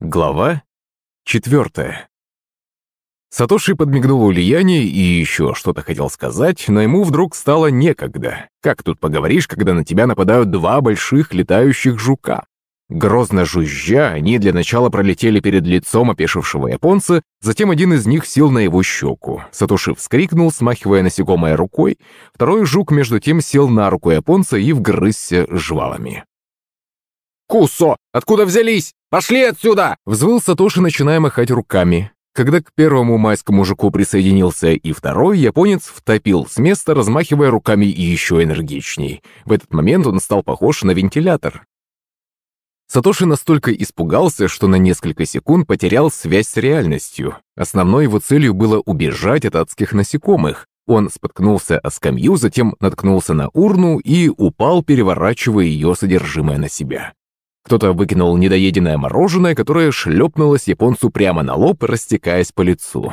Глава четвертая. Сатоши подмигнул Ульяне и еще что-то хотел сказать, но ему вдруг стало некогда. Как тут поговоришь, когда на тебя нападают два больших летающих жука? Грозно жужжа, они для начала пролетели перед лицом опешившего японца, затем один из них сел на его щеку. Сатоши вскрикнул, смахивая насекомое рукой. Второй жук между тем сел на руку японца и вгрызся жвалами. «Кусо! Откуда взялись? Пошли отсюда!» Взвыл Сатоши, начиная махать руками. Когда к первому майскому жуку присоединился и второй, японец втопил с места, размахивая руками и еще энергичней. В этот момент он стал похож на вентилятор. Сатоши настолько испугался, что на несколько секунд потерял связь с реальностью. Основной его целью было убежать от адских насекомых. Он споткнулся о скамью, затем наткнулся на урну и упал, переворачивая ее содержимое на себя. Кто-то выкинул недоеденное мороженое, которое шлепнулось японцу прямо на лоб, растекаясь по лицу.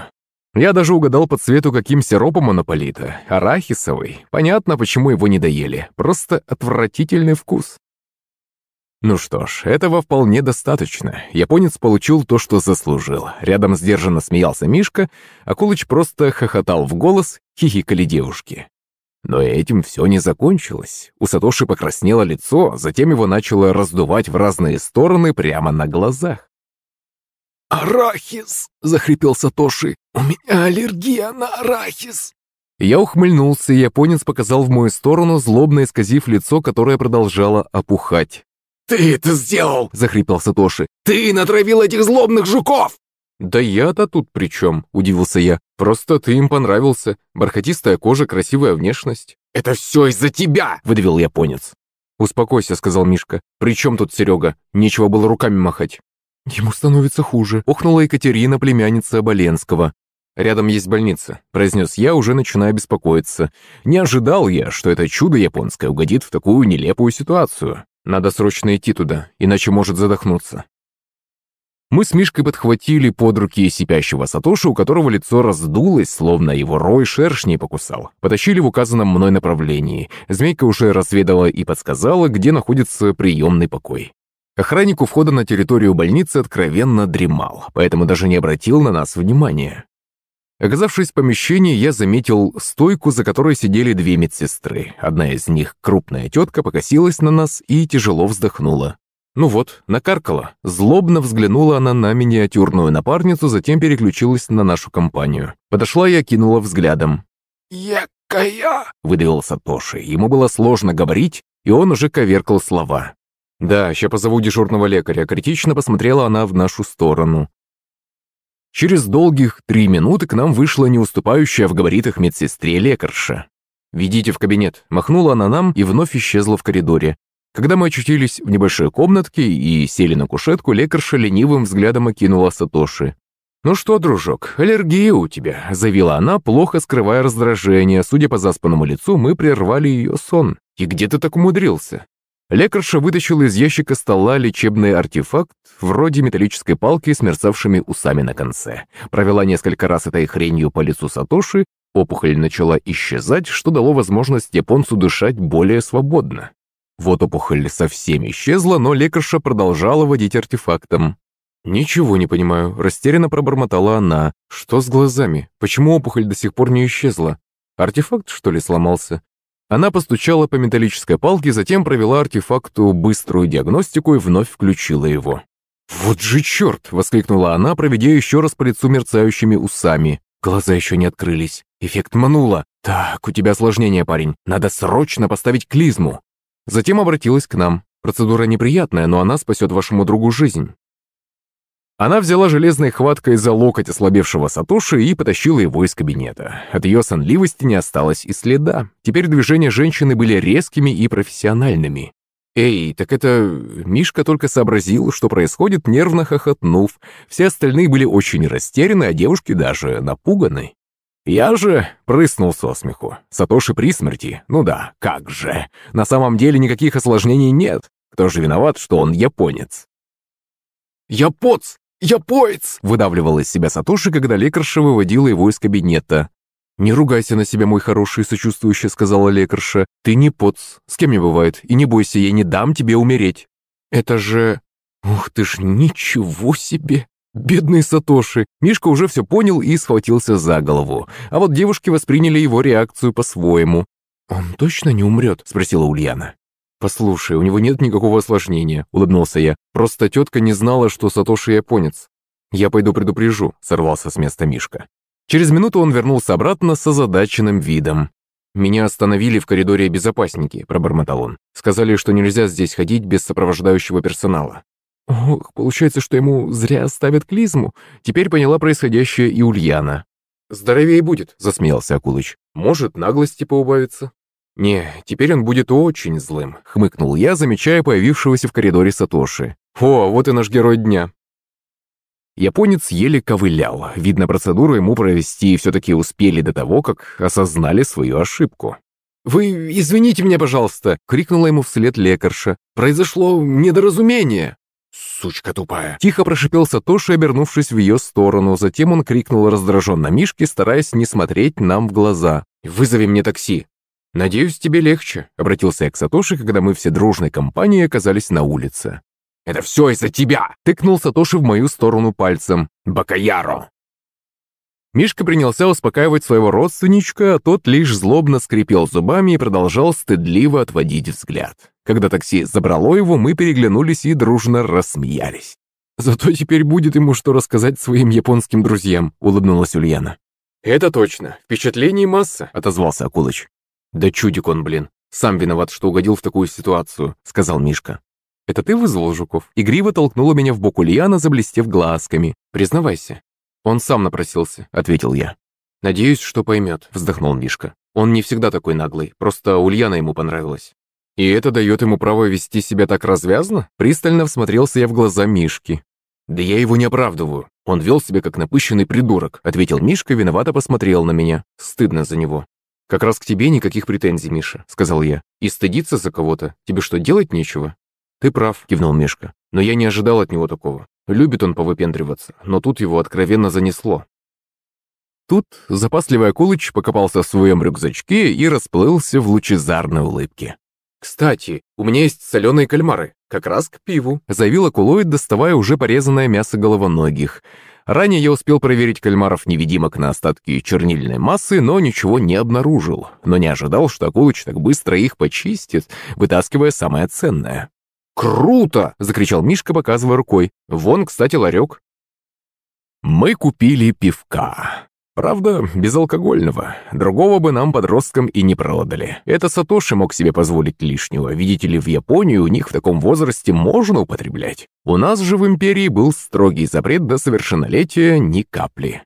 Я даже угадал по цвету, каким сиропом оно полито. Арахисовый. Понятно, почему его не доели. Просто отвратительный вкус. Ну что ж, этого вполне достаточно. Японец получил то, что заслужил. Рядом сдержанно смеялся Мишка, а Кулыч просто хохотал в голос, хихикали девушки. Но этим все не закончилось. У Сатоши покраснело лицо, затем его начало раздувать в разные стороны прямо на глазах. «Арахис!» — захрипел Сатоши. «У меня аллергия на арахис!» Я ухмыльнулся, и японец показал в мою сторону, злобно исказив лицо, которое продолжало опухать. «Ты это сделал!» — захрипел Сатоши. «Ты натравил этих злобных жуков!» «Да я-то тут при чем?» – удивился я. «Просто ты им понравился. Бархатистая кожа, красивая внешность». «Это все из-за тебя!» – выдавил японец. «Успокойся», – сказал Мишка. «При чем тут Серега? Нечего было руками махать». «Ему становится хуже», – охнула Екатерина, племянница Оболенского. «Рядом есть больница», – произнес я, уже начиная беспокоиться. Не ожидал я, что это чудо японское угодит в такую нелепую ситуацию. Надо срочно идти туда, иначе может задохнуться. Мы с Мишкой подхватили под руки сипящего Сатоши, у которого лицо раздулось, словно его рой шершней покусал. Потащили в указанном мной направлении. Змейка уже разведала и подсказала, где находится приемный покой. Охранник у входа на территорию больницы откровенно дремал, поэтому даже не обратил на нас внимания. Оказавшись в помещении, я заметил стойку, за которой сидели две медсестры. Одна из них, крупная тетка, покосилась на нас и тяжело вздохнула. Ну вот, накаркала. Злобно взглянула она на миниатюрную напарницу, затем переключилась на нашу компанию. Подошла и окинула взглядом. «Якая!» — выдавил Сатоши. Ему было сложно говорить, и он уже коверкал слова. «Да, ща позову дежурного лекаря». Критично посмотрела она в нашу сторону. Через долгих три минуты к нам вышла не уступающая в габаритах медсестре лекарша. «Ведите в кабинет», — махнула она нам и вновь исчезла в коридоре. Когда мы очутились в небольшой комнатке и сели на кушетку, лекарша ленивым взглядом окинула Сатоши. «Ну что, дружок, аллергия у тебя», — заявила она, плохо скрывая раздражение. Судя по заспанному лицу, мы прервали ее сон. «И где ты так умудрился?» Лекарша вытащила из ящика стола лечебный артефакт, вроде металлической палки с мерцавшими усами на конце. Провела несколько раз этой хренью по лицу Сатоши, опухоль начала исчезать, что дало возможность японцу дышать более свободно. Вот опухоль совсем исчезла, но лекарша продолжала водить артефактом. «Ничего не понимаю», – растерянно пробормотала она. «Что с глазами? Почему опухоль до сих пор не исчезла? Артефакт, что ли, сломался?» Она постучала по металлической палке, затем провела артефакту быструю диагностику и вновь включила его. «Вот же черт!» – воскликнула она, проведя еще раз по лицу мерцающими усами. Глаза еще не открылись. Эффект манула. «Так, у тебя осложнение, парень. Надо срочно поставить клизму. Затем обратилась к нам. Процедура неприятная, но она спасет вашему другу жизнь. Она взяла железной хваткой за локоть ослабевшего Сатоши и потащила его из кабинета. От ее сонливости не осталось и следа. Теперь движения женщины были резкими и профессиональными. «Эй, так это...» Мишка только сообразил, что происходит, нервно хохотнув. Все остальные были очень растеряны, а девушки даже напуганы. Я же прыснул со смеху. Сатоши при смерти? Ну да, как же. На самом деле никаких осложнений нет. Кто же виноват, что он японец? «Япоц! Япоец!» выдавливал из себя Сатоши, когда лекарша выводила его из кабинета. «Не ругайся на себя, мой хороший, сочувствующе сказала лекарша. Ты не поц, с кем не бывает, и не бойся, я не дам тебе умереть». «Это же...» Ух ты ж, ничего себе! Бедный Сатоши. Мишка уже все понял и схватился за голову. А вот девушки восприняли его реакцию по-своему. «Он точно не умрет?» – спросила Ульяна. «Послушай, у него нет никакого осложнения», – улыбнулся я. «Просто тетка не знала, что Сатоши японец». «Я пойду предупрежу», – сорвался с места Мишка. Через минуту он вернулся обратно с озадаченным видом. «Меня остановили в коридоре безопасники», – пробормотал он. «Сказали, что нельзя здесь ходить без сопровождающего персонала». Ох, получается, что ему зря ставят клизму. Теперь поняла происходящее и Ульяна. «Здоровее будет», – засмеялся Акулыч. «Может, наглости поубавится». «Не, теперь он будет очень злым», — хмыкнул я, замечая появившегося в коридоре Сатоши. «О, вот и наш герой дня». Японец еле ковылял. Видно, процедуру ему провести все-таки успели до того, как осознали свою ошибку. «Вы извините меня, пожалуйста!» — крикнула ему вслед лекарша. «Произошло недоразумение!» «Сучка тупая!» Тихо прошипел Сатоши, обернувшись в ее сторону. Затем он крикнул раздраженно Мишке, стараясь не смотреть нам в глаза. «Вызови мне такси!» «Надеюсь, тебе легче», — обратился я к Сатоши, когда мы все дружной компанией оказались на улице. «Это все из-за тебя!» — тыкнул Сатоши в мою сторону пальцем. «Бакаяро!» Мишка принялся успокаивать своего родственничка, а тот лишь злобно скрипел зубами и продолжал стыдливо отводить взгляд. Когда такси забрало его, мы переглянулись и дружно рассмеялись. «Зато теперь будет ему что рассказать своим японским друзьям», — улыбнулась Ульяна. «Это точно. Впечатлений масса», — отозвался Акулыч. «Да чудик он, блин. Сам виноват, что угодил в такую ситуацию», — сказал Мишка. «Это ты вызвал Жуков?» Игриво толкнула меня в бок Ульяна, заблестев глазками. «Признавайся». «Он сам напросился», — ответил я. «Надеюсь, что поймет», — вздохнул Мишка. «Он не всегда такой наглый, просто Ульяна ему понравилась». «И это дает ему право вести себя так развязно?» Пристально всмотрелся я в глаза Мишки. «Да я его не оправдываю. Он вел себя как напыщенный придурок», — ответил Мишка, виновато посмотрел на меня. Стыдно за него. «Как раз к тебе никаких претензий, Миша», — сказал я. «И стыдиться за кого-то? Тебе что, делать нечего?» «Ты прав», — кивнул Мишка. «Но я не ожидал от него такого. Любит он повыпендриваться, но тут его откровенно занесло». Тут запасливый Акулыч покопался в своем рюкзачке и расплылся в лучезарной улыбке. «Кстати, у меня есть соленые кальмары, как раз к пиву», заявил Акулоид, доставая уже порезанное мясо головоногих. Ранее я успел проверить кальмаров-невидимок на остатки чернильной массы, но ничего не обнаружил. Но не ожидал, что Акулыч так быстро их почистит, вытаскивая самое ценное. «Круто!» — закричал Мишка, показывая рукой. «Вон, кстати, ларек». Мы купили пивка. Правда, безалкогольного. Другого бы нам подросткам и не продали. Это Сатоши мог себе позволить лишнего. Видите ли, в Японии у них в таком возрасте можно употреблять. У нас же в империи был строгий запрет до совершеннолетия ни капли.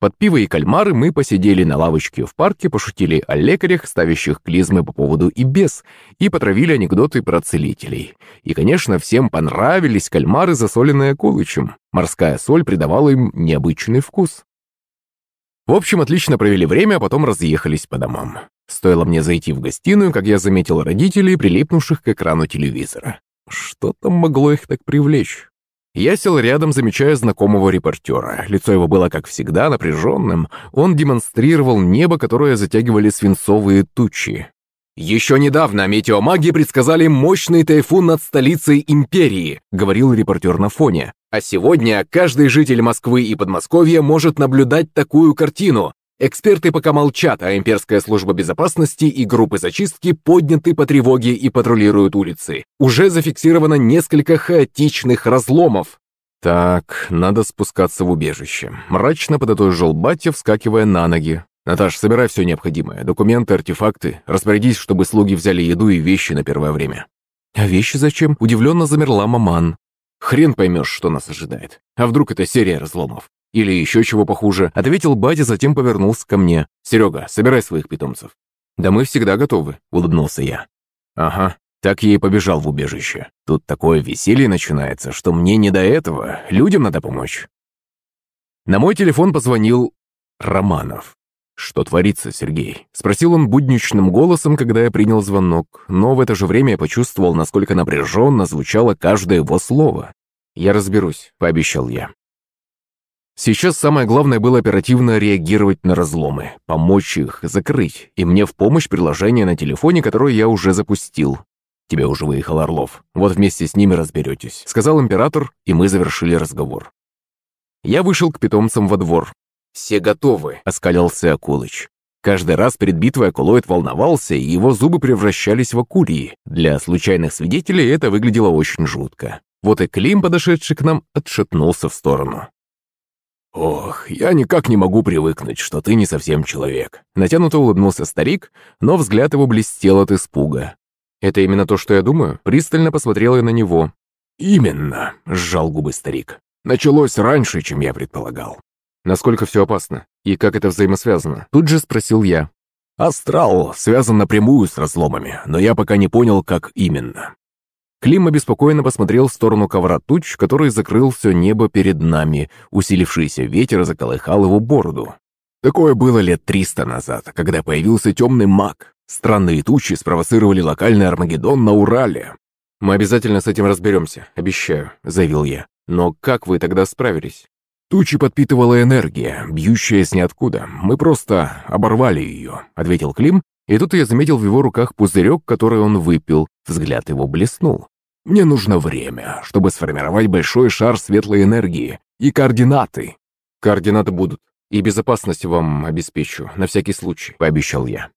Под пиво и кальмары мы посидели на лавочке в парке, пошутили о лекарях, ставящих клизмы по поводу и без, и потравили анекдоты про целителей. И, конечно, всем понравились кальмары, засоленные Кулычем. Морская соль придавала им необычный вкус. В общем, отлично провели время, а потом разъехались по домам. Стоило мне зайти в гостиную, как я заметил родителей, прилипнувших к экрану телевизора. Что там могло их так привлечь? Я сел рядом, замечая знакомого репортера. Лицо его было, как всегда, напряженным. Он демонстрировал небо, которое затягивали свинцовые тучи. «Еще недавно метеомаги предсказали мощный тайфун над столицей империи», говорил репортер на фоне. «А сегодня каждый житель Москвы и Подмосковья может наблюдать такую картину. Эксперты пока молчат, а имперская служба безопасности и группы зачистки подняты по тревоге и патрулируют улицы. Уже зафиксировано несколько хаотичных разломов. Так, надо спускаться в убежище. Мрачно подытожил батя, вскакивая на ноги. «Наташ, собирай все необходимое. Документы, артефакты. Распорядись, чтобы слуги взяли еду и вещи на первое время». «А вещи зачем?» Удивленно замерла маман. «Хрен поймешь, что нас ожидает. А вдруг это серия разломов? Или еще чего похуже?» Ответил батя, затем повернулся ко мне. «Серега, собирай своих питомцев». «Да мы всегда готовы», — улыбнулся я. «Ага, так я и побежал в убежище. Тут такое веселье начинается, что мне не до этого. Людям надо помочь». На мой телефон позвонил Романов. «Что творится, Сергей?» — спросил он будничным голосом, когда я принял звонок, но в это же время я почувствовал, насколько напряженно звучало каждое его слово. «Я разберусь», — пообещал я. Сейчас самое главное было оперативно реагировать на разломы, помочь их закрыть, и мне в помощь приложение на телефоне, которое я уже запустил. «Тебе уже выехал Орлов. Вот вместе с ними разберетесь», — сказал император, и мы завершили разговор. Я вышел к питомцам во двор. «Все готовы», — оскалился Акулыч. Каждый раз перед битвой Акулоид волновался, и его зубы превращались в акулии. Для случайных свидетелей это выглядело очень жутко. Вот и Клим, подошедший к нам, отшатнулся в сторону. «Ох, я никак не могу привыкнуть, что ты не совсем человек». Натянуто улыбнулся старик, но взгляд его блестел от испуга. «Это именно то, что я думаю?» Пристально посмотрел я на него. «Именно», — сжал губы старик. «Началось раньше, чем я предполагал». «Насколько все опасно? И как это взаимосвязано?» Тут же спросил я. «Астрал связан напрямую с разломами, но я пока не понял, как именно. Клим обеспокоенно посмотрел в сторону ковра туч, который закрыл все небо перед нами. Усилившийся ветер заколыхал его бороду. Такое было лет триста назад, когда появился темный маг. Странные тучи спровоцировали локальный Армагеддон на Урале. «Мы обязательно с этим разберемся, обещаю», — заявил я. «Но как вы тогда справились?» «Тучи подпитывала энергия, бьющая с ниоткуда. Мы просто оборвали ее», — ответил Клим и тут я заметил в его руках пузырек, который он выпил. Взгляд его блеснул. «Мне нужно время, чтобы сформировать большой шар светлой энергии и координаты». «Координаты будут, и безопасность вам обеспечу, на всякий случай», — пообещал я.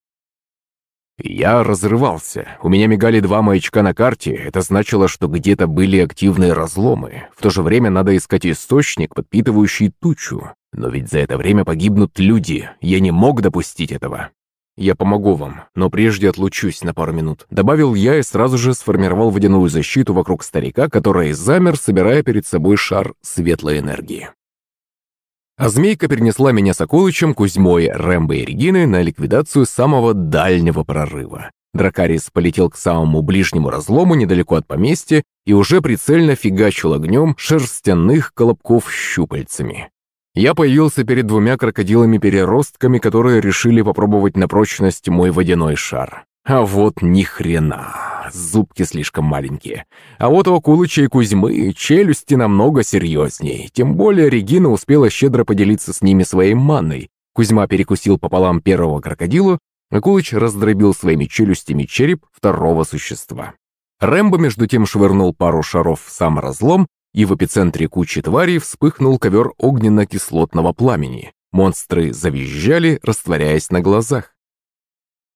Я разрывался. У меня мигали два маячка на карте. Это значило, что где-то были активные разломы. В то же время надо искать источник, подпитывающий тучу. Но ведь за это время погибнут люди. Я не мог допустить этого. «Я помогу вам, но прежде отлучусь на пару минут», добавил я и сразу же сформировал водяную защиту вокруг старика, который замер, собирая перед собой шар светлой энергии. А змейка перенесла меня с Акулычем, Кузьмой, Рэмбо и Региной на ликвидацию самого дальнего прорыва. Дракарис полетел к самому ближнему разлому недалеко от поместья и уже прицельно фигачил огнем шерстяных колобков щупальцами. Я появился перед двумя крокодилами-переростками, которые решили попробовать на прочность мой водяной шар. А вот ни хрена, зубки слишком маленькие. А вот у Акулыча и Кузьмы челюсти намного серьезней. Тем более Регина успела щедро поделиться с ними своей манной. Кузьма перекусил пополам первого крокодила, Акулыч раздробил своими челюстями череп второго существа. Рэмбо между тем швырнул пару шаров в сам разлом, и в эпицентре кучи тварей вспыхнул ковер огненно-кислотного пламени. Монстры завизжали, растворяясь на глазах.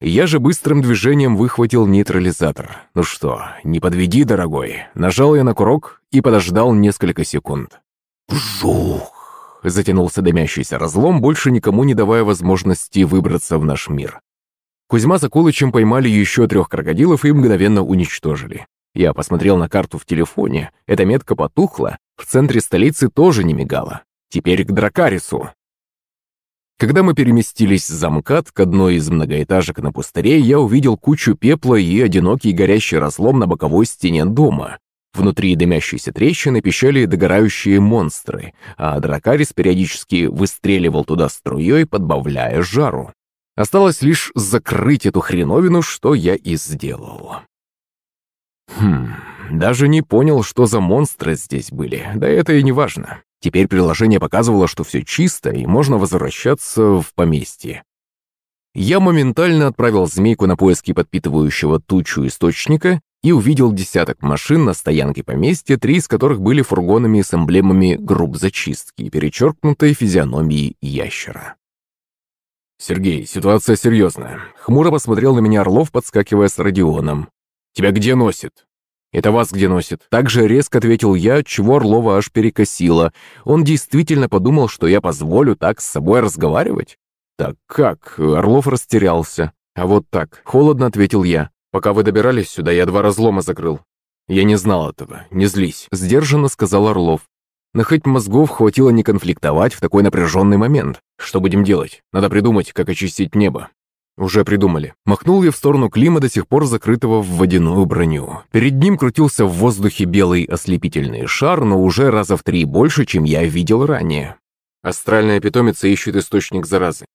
Я же быстрым движением выхватил нейтрализатор. Ну что, не подведи, дорогой. Нажал я на курок и подождал несколько секунд. Вжух! Затянулся дымящийся разлом, больше никому не давая возможности выбраться в наш мир. Кузьма с Акулычем поймали еще трех крокодилов и мгновенно уничтожили. Я посмотрел на карту в телефоне, эта метка потухла, в центре столицы тоже не мигала. Теперь к Дракарису. Когда мы переместились за МКАД к одной из многоэтажек на пустыре, я увидел кучу пепла и одинокий горящий разлом на боковой стене дома. Внутри дымящейся трещины пищали догорающие монстры, а Дракарис периодически выстреливал туда струей, подбавляя жару. Осталось лишь закрыть эту хреновину, что я и сделал. Хм, даже не понял, что за монстры здесь были, да это и не важно. Теперь приложение показывало, что все чисто и можно возвращаться в поместье. Я моментально отправил змейку на поиски подпитывающего тучу источника и увидел десяток машин на стоянке поместья, три из которых были фургонами с эмблемами групп зачистки, перечеркнутой физиономией ящера. «Сергей, ситуация серьезная». Хмуро посмотрел на меня Орлов, подскакивая с Родионом. «Тебя где носит?» «Это вас где носит?» Также резко ответил я, чего Орлова аж перекосило. Он действительно подумал, что я позволю так с собой разговаривать? «Так как?» Орлов растерялся. «А вот так», — холодно ответил я. «Пока вы добирались сюда, я два разлома закрыл». «Я не знал этого, не злись», — сдержанно сказал Орлов. Но хоть мозгов хватило не конфликтовать в такой напряженный момент. Что будем делать? Надо придумать, как очистить небо. «Уже придумали». Махнул я в сторону Клима, до сих пор закрытого в водяную броню. Перед ним крутился в воздухе белый ослепительный шар, но уже раза в три больше, чем я видел ранее. Астральная питомица ищет источник заразы.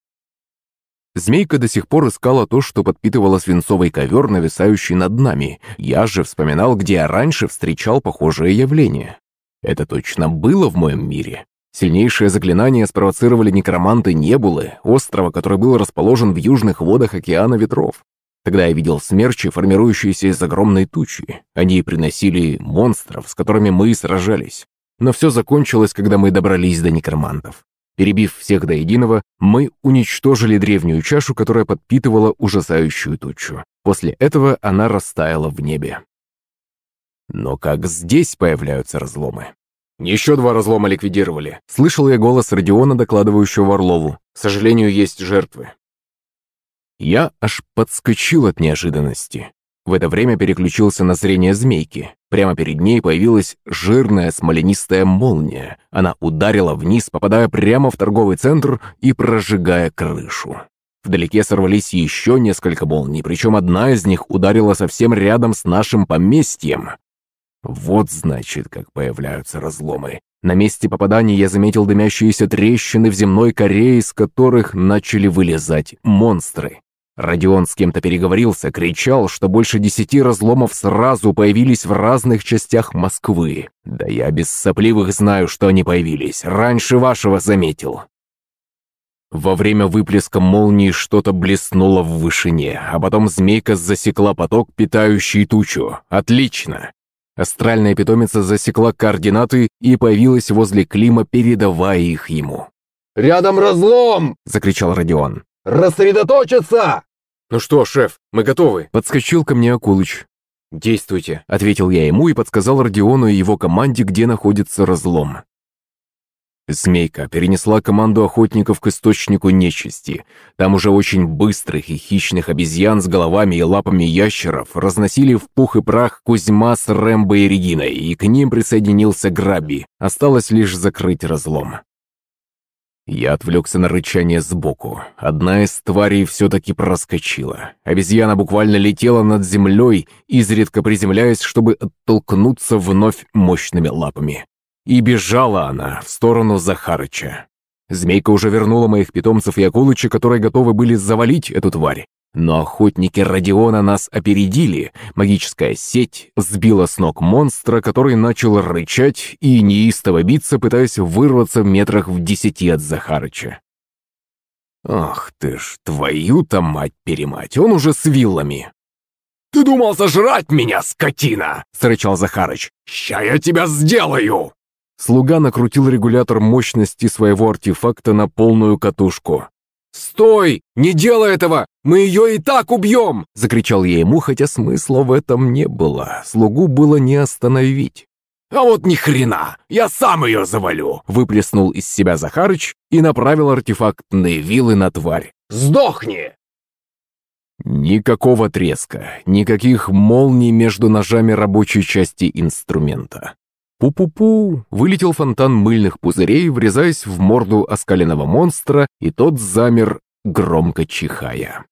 Змейка до сих пор искала то, что подпитывало свинцовый ковер, нависающий над нами. Я же вспоминал, где я раньше встречал похожее явление. Это точно было в моем мире. Сильнейшее заклинание спровоцировали некроманты Небулы, острова, который был расположен в южных водах океана ветров. Тогда я видел смерчи, формирующиеся из огромной тучи. Они приносили монстров, с которыми мы сражались. Но все закончилось, когда мы добрались до некромантов. Перебив всех до единого, мы уничтожили древнюю чашу, которая подпитывала ужасающую тучу. После этого она растаяла в небе. Но как здесь появляются разломы? «Еще два разлома ликвидировали», — слышал я голос Родиона, докладывающего Орлову. «К сожалению, есть жертвы». Я аж подскочил от неожиданности. В это время переключился на зрение змейки. Прямо перед ней появилась жирная смоленистая молния. Она ударила вниз, попадая прямо в торговый центр и прожигая крышу. Вдалеке сорвались еще несколько молний, причем одна из них ударила совсем рядом с нашим поместьем. Вот значит, как появляются разломы. На месте попадания я заметил дымящиеся трещины в земной коре, из которых начали вылезать монстры. Родион с кем-то переговорился, кричал, что больше десяти разломов сразу появились в разных частях Москвы. Да я без сопливых знаю, что они появились. Раньше вашего заметил. Во время выплеска молнии что-то блеснуло в вышине, а потом змейка засекла поток, питающий тучу. Отлично! Астральная питомица засекла координаты и появилась возле Клима, передавая их ему. «Рядом разлом!» – закричал Родион. «Рассредоточиться!» «Ну что, шеф, мы готовы!» – подскочил ко мне Акулыч. «Действуйте», – ответил я ему и подсказал Родиону и его команде, где находится разлом. Змейка перенесла команду охотников к источнику нечисти. Там уже очень быстрых и хищных обезьян с головами и лапами ящеров разносили в пух и прах Кузьма с Рэмбо и Региной, и к ним присоединился Граби. Осталось лишь закрыть разлом. Я отвлекся на рычание сбоку. Одна из тварей все-таки проскочила. Обезьяна буквально летела над землей, изредка приземляясь, чтобы оттолкнуться вновь мощными лапами. И бежала она в сторону Захарыча. Змейка уже вернула моих питомцев и акулыча, которые готовы были завалить эту тварь. Но охотники Родиона нас опередили. Магическая сеть сбила с ног монстра, который начал рычать и неистово биться, пытаясь вырваться в метрах в десяти от Захарыча. «Ах ты ж, твою-то мать-перемать, он уже с виллами!» «Ты думал сожрать меня, скотина!» — срычал Захарыч. «Ща я тебя сделаю!» Слуга накрутил регулятор мощности своего артефакта на полную катушку. «Стой! Не делай этого! Мы ее и так убьем!» Закричал я ему, хотя смысла в этом не было. Слугу было не остановить. «А вот ни хрена! Я сам ее завалю!» Выплеснул из себя Захарыч и направил артефактные вилы на тварь. «Сдохни!» Никакого треска, никаких молний между ножами рабочей части инструмента. Пу-пу-пу! Вылетел фонтан мыльных пузырей, врезаясь в морду оскаленного монстра, и тот замер, громко чихая.